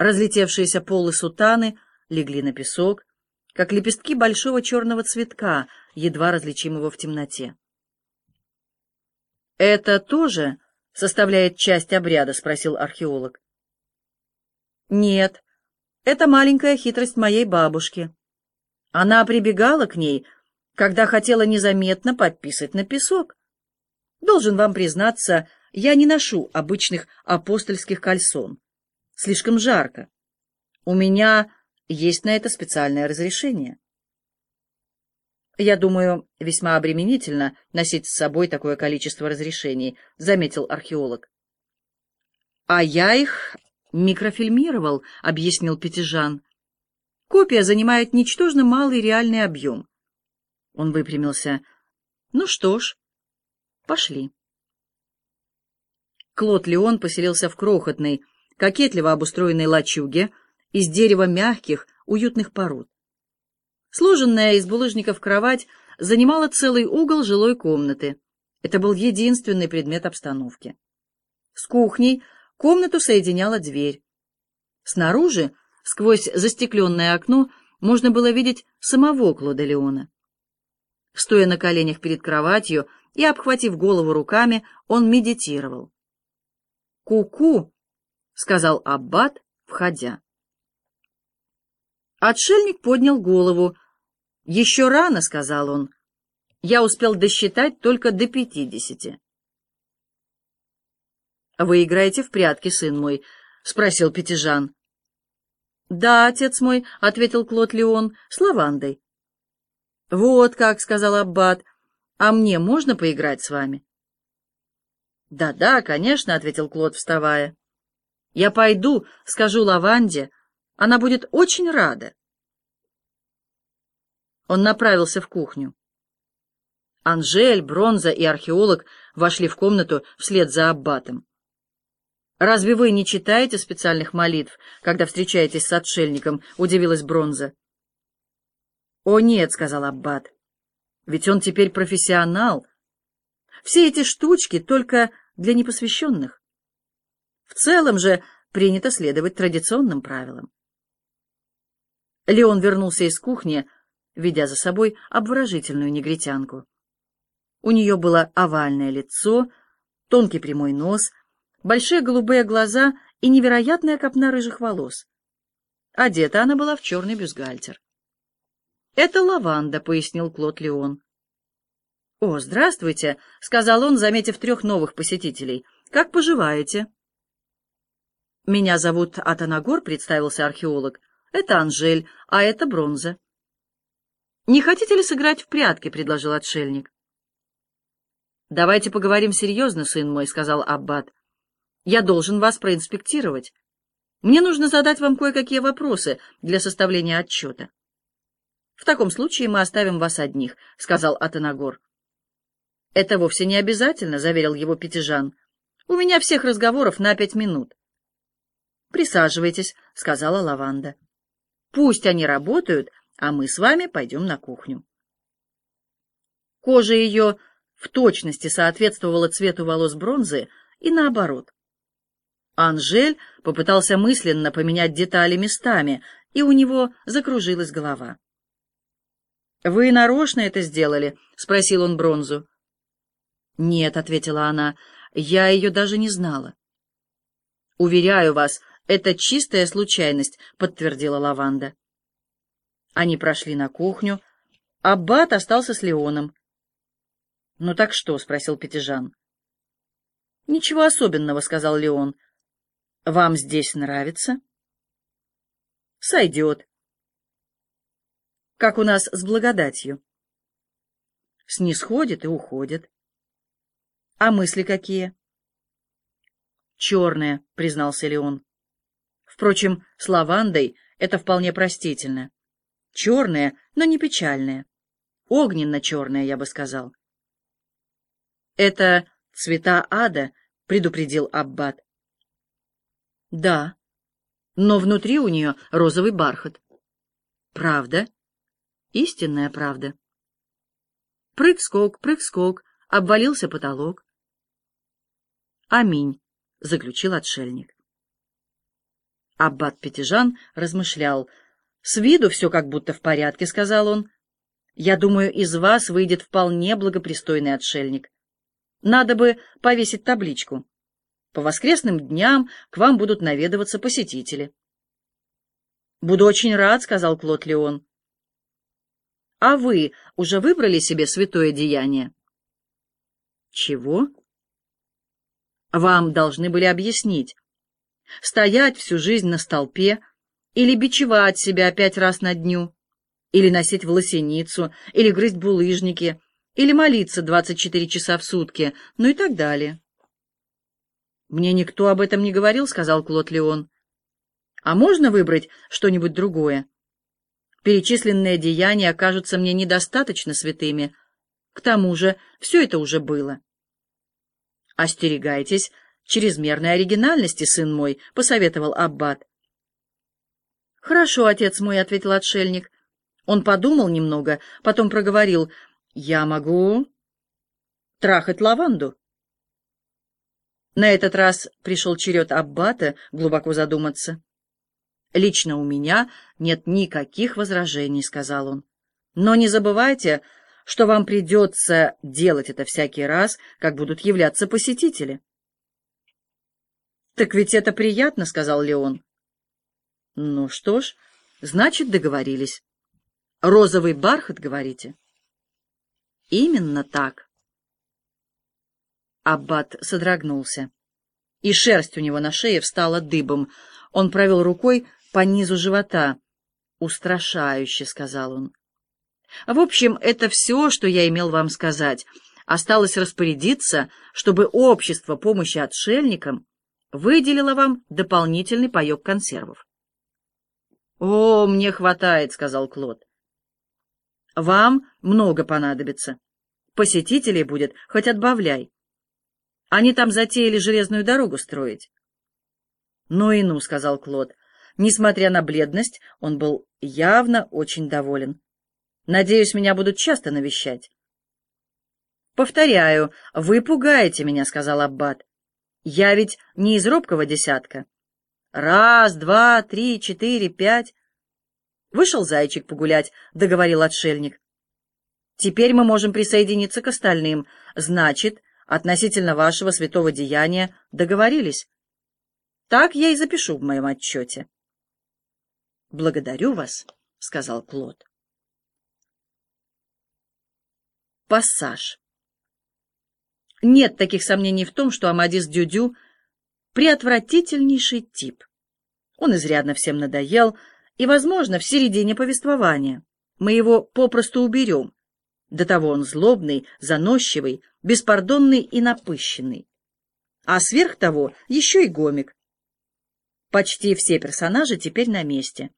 Разлетевшиеся полы сутаны легли на песок, как лепестки большого черного цветка, едва различимого в темноте. «Это тоже составляет часть обряда?» — спросил археолог. «Нет, это маленькая хитрость моей бабушки. Она прибегала к ней, когда хотела незаметно подписать на песок. Должен вам признаться, я не ношу обычных апостольских кальсон. Слишком жарко. У меня есть на это специальное разрешение. Я думаю, весьма обременительно носить с собой такое количество разрешений, заметил археолог. А я их микрофильмировал, объяснил Пятижан. Копия занимает ничтожно малый реальный объем. Он выпрямился. Ну что ж, пошли. Клод Леон поселился в крохотной, кокетливо обустроенной лачуге из дерева мягких, уютных пород. Сложенная из булыжников кровать занимала целый угол жилой комнаты. Это был единственный предмет обстановки. С кухней комнату соединяла дверь. Снаружи, сквозь застекленное окно, можно было видеть самого Клода Леона. Стоя на коленях перед кроватью и обхватив голову руками, он медитировал. «Ку-ку!» — сказал Аббат, входя. Отшельник поднял голову. «Еще рано», — сказал он. «Я успел досчитать только до пятидесяти». «Вы играете в прятки, сын мой?» — спросил Пятижан. «Да, отец мой», — ответил Клод Леон, — «с лавандой». «Вот как», — сказал Аббат, — «а мне можно поиграть с вами?» «Да-да, конечно», — ответил Клод, вставая. «Я пойду, скажу Лаванде, она будет очень рада». Он направился в кухню. Анжель, Бронза и археолог вошли в комнату вслед за аббатом. «Разве вы не читаете специальных молитв, когда встречаетесь с отшельником?» — удивилась Бронза. «О, нет», — сказал аббат, — «ведь он теперь профессионал. Все эти штучки только для непосвященных. В целом же принято следовать традиционным правилам. Леон вернулся из кухни, ведя за собой обворожительную негритянку. У нее было овальное лицо, тонкий прямой нос, большие голубые глаза и невероятная копна рыжих волос. Одета она была в черный бюстгальтер. «Это лаванда», — пояснил Клод Леон. «О, здравствуйте», — сказал он, заметив трех новых посетителей. «Как поживаете?» «Меня зовут Атанагор», — представился археолог. «Это Анжель, а это Бронза». «Не хотите ли сыграть в прятки?» — предложил отшельник. «Давайте поговорим серьезно, сын мой», — сказал Аббат. «Я должен вас проинспектировать. Мне нужно задать вам кое-какие вопросы для составления отчета». «В таком случае мы оставим вас одних», — сказал Атанагор. «Это вовсе не обязательно», — заверил его Пятижан. «У меня всех разговоров на пять минут». «Присаживайтесь», — сказала Лаванда. «Пусть они работают, а мы с вами пойдем на кухню». Кожа ее в точности соответствовала цвету волос бронзы и наоборот. Анжель попытался мысленно поменять детали местами, и у него закружилась голова. «Вы нарочно это сделали?» — спросил он бронзу. «Нет», — ответила она, — «я ее даже не знала». «Уверяю вас, это чистая случайность», — подтвердила Лаванда. Они прошли на кухню. Аббат остался с Леоном. «Ну так что?» — спросил Пятижан. «Ничего особенного», — сказал Леон. «Вам здесь нравится?» «Сойдет». «Как у нас с благодатью?» «Снисходит и уходит». А мысли какие? Черные, признался Леон. Впрочем, с лавандой это вполне простительно. Черные, но не печальные. Огненно-черные, я бы сказал. Это цвета ада, предупредил Аббат. Да, но внутри у нее розовый бархат. Правда? Истинная правда. Прыг-скок, прыг-скок, обвалился потолок. «Аминь», — заключил отшельник. Аббат Пятижан размышлял. «С виду все как будто в порядке», — сказал он. «Я думаю, из вас выйдет вполне благопристойный отшельник. Надо бы повесить табличку. По воскресным дням к вам будут наведываться посетители». «Буду очень рад», — сказал Клод Леон. «А вы уже выбрали себе святое деяние?» «Чего?» «Вам должны были объяснить стоять всю жизнь на столпе, или бичевать себя пять раз на дню, или носить волосеницу, или грызть булыжники, или молиться 24 часа в сутки, ну и так далее. «Мне никто об этом не говорил», — сказал Клод Леон. «А можно выбрать что-нибудь другое? Перечисленные деяния окажутся мне недостаточно святыми. К тому же все это уже было». «Остерегайтесь чрезмерной оригинальности, сын мой», — посоветовал Аббат. «Хорошо, отец мой», — ответил отшельник. Он подумал немного, потом проговорил, «Я могу трахать лаванду». На этот раз пришел черед Аббата глубоко задуматься. «Лично у меня нет никаких возражений», — сказал он. «Но не забывайте, что вам придется делать это всякий раз, как будут являться посетители». «Так ведь это приятно», — сказал Леон. «Ну что ж, значит, договорились. Розовый бархат, говорите?» «Именно так». Аббат содрогнулся, и шерсть у него на шее встала дыбом. Он провел рукой по низу живота. «Устрашающе», — сказал он. «В общем, это все, что я имел вам сказать. Осталось распорядиться, чтобы общество помощи отшельникам выделила вам дополнительный паек консервов. «О, мне хватает», — сказал Клод. «Вам много понадобится. Посетителей будет, хоть отбавляй. Они там затеяли железную дорогу строить». «Ну и ну», — сказал Клод. Несмотря на бледность, он был явно очень доволен. «Надеюсь, меня будут часто навещать». «Повторяю, вы пугаете меня», — сказал Аббат. Я ведь не из робкого десятка. Раз, два, три, четыре, пять. Вышел зайчик погулять, договорил отшельник. Теперь мы можем присоединиться к остальным. Значит, относительно вашего святого деяния договорились. Так я и запишу в моем отчете. Благодарю вас, сказал Клод. Пассаж. Нет таких сомнений в том, что Амадис Дюдю — преотвратительнейший тип. Он изрядно всем надоел, и, возможно, в середине повествования мы его попросту уберем. До того он злобный, заносчивый, беспардонный и напыщенный. А сверх того еще и гомик. Почти все персонажи теперь на месте.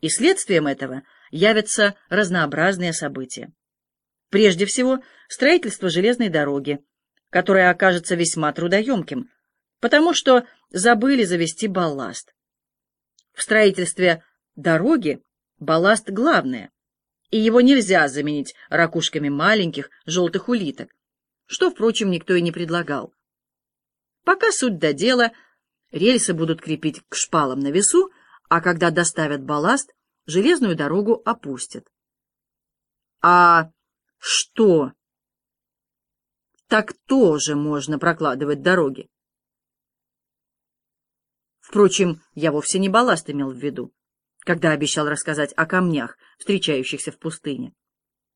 И следствием этого явятся разнообразные события. Прежде всего, строительство железной дороги, которое окажется весьма трудоемким, потому что забыли завести балласт. В строительстве дороги балласт главное, и его нельзя заменить ракушками маленьких желтых улиток, что, впрочем, никто и не предлагал. Пока суть до дела, рельсы будут крепить к шпалам на весу, а когда доставят балласт, железную дорогу опустят. А что так тоже можно прокладывать дороги. Впрочем, я вовсе не балласт имел в виду, когда обещал рассказать о камнях, встречающихся в пустыне.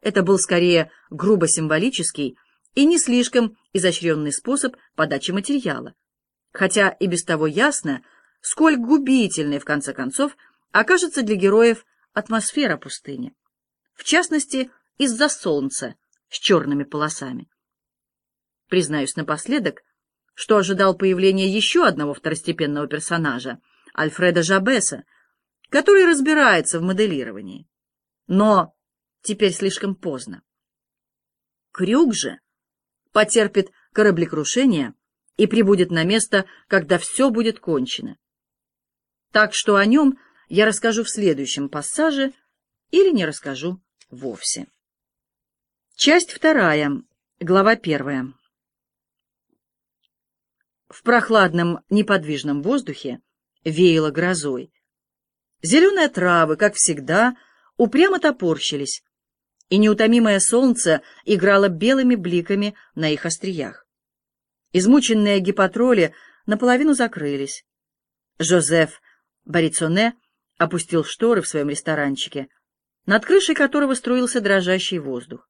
Это был скорее грубо символический и не слишком изощренный способ подачи материала, хотя и без того ясно, сколь губительной, в конце концов, окажется для героев атмосфера пустыни, в частности, из-за солнца с черными полосами. Признаюсь напоследок, что ожидал появления еще одного второстепенного персонажа, Альфреда Жабеса, который разбирается в моделировании. Но теперь слишком поздно. Крюк же потерпит кораблекрушение и прибудет на место, когда все будет кончено. Так что о нем я расскажу в следующем пассаже или не расскажу вовсе. Часть вторая, глава первая. В прохладном, неподвижном воздухе веяло грозой. Зеленые травы, как всегда, упрямо топорщились, и неутомимое солнце играло белыми бликами на их остриях. Измученные гипотроли наполовину закрылись. Жозеф Борицоне опустил шторы в своем ресторанчике, над крышей которого струился дрожащий воздух.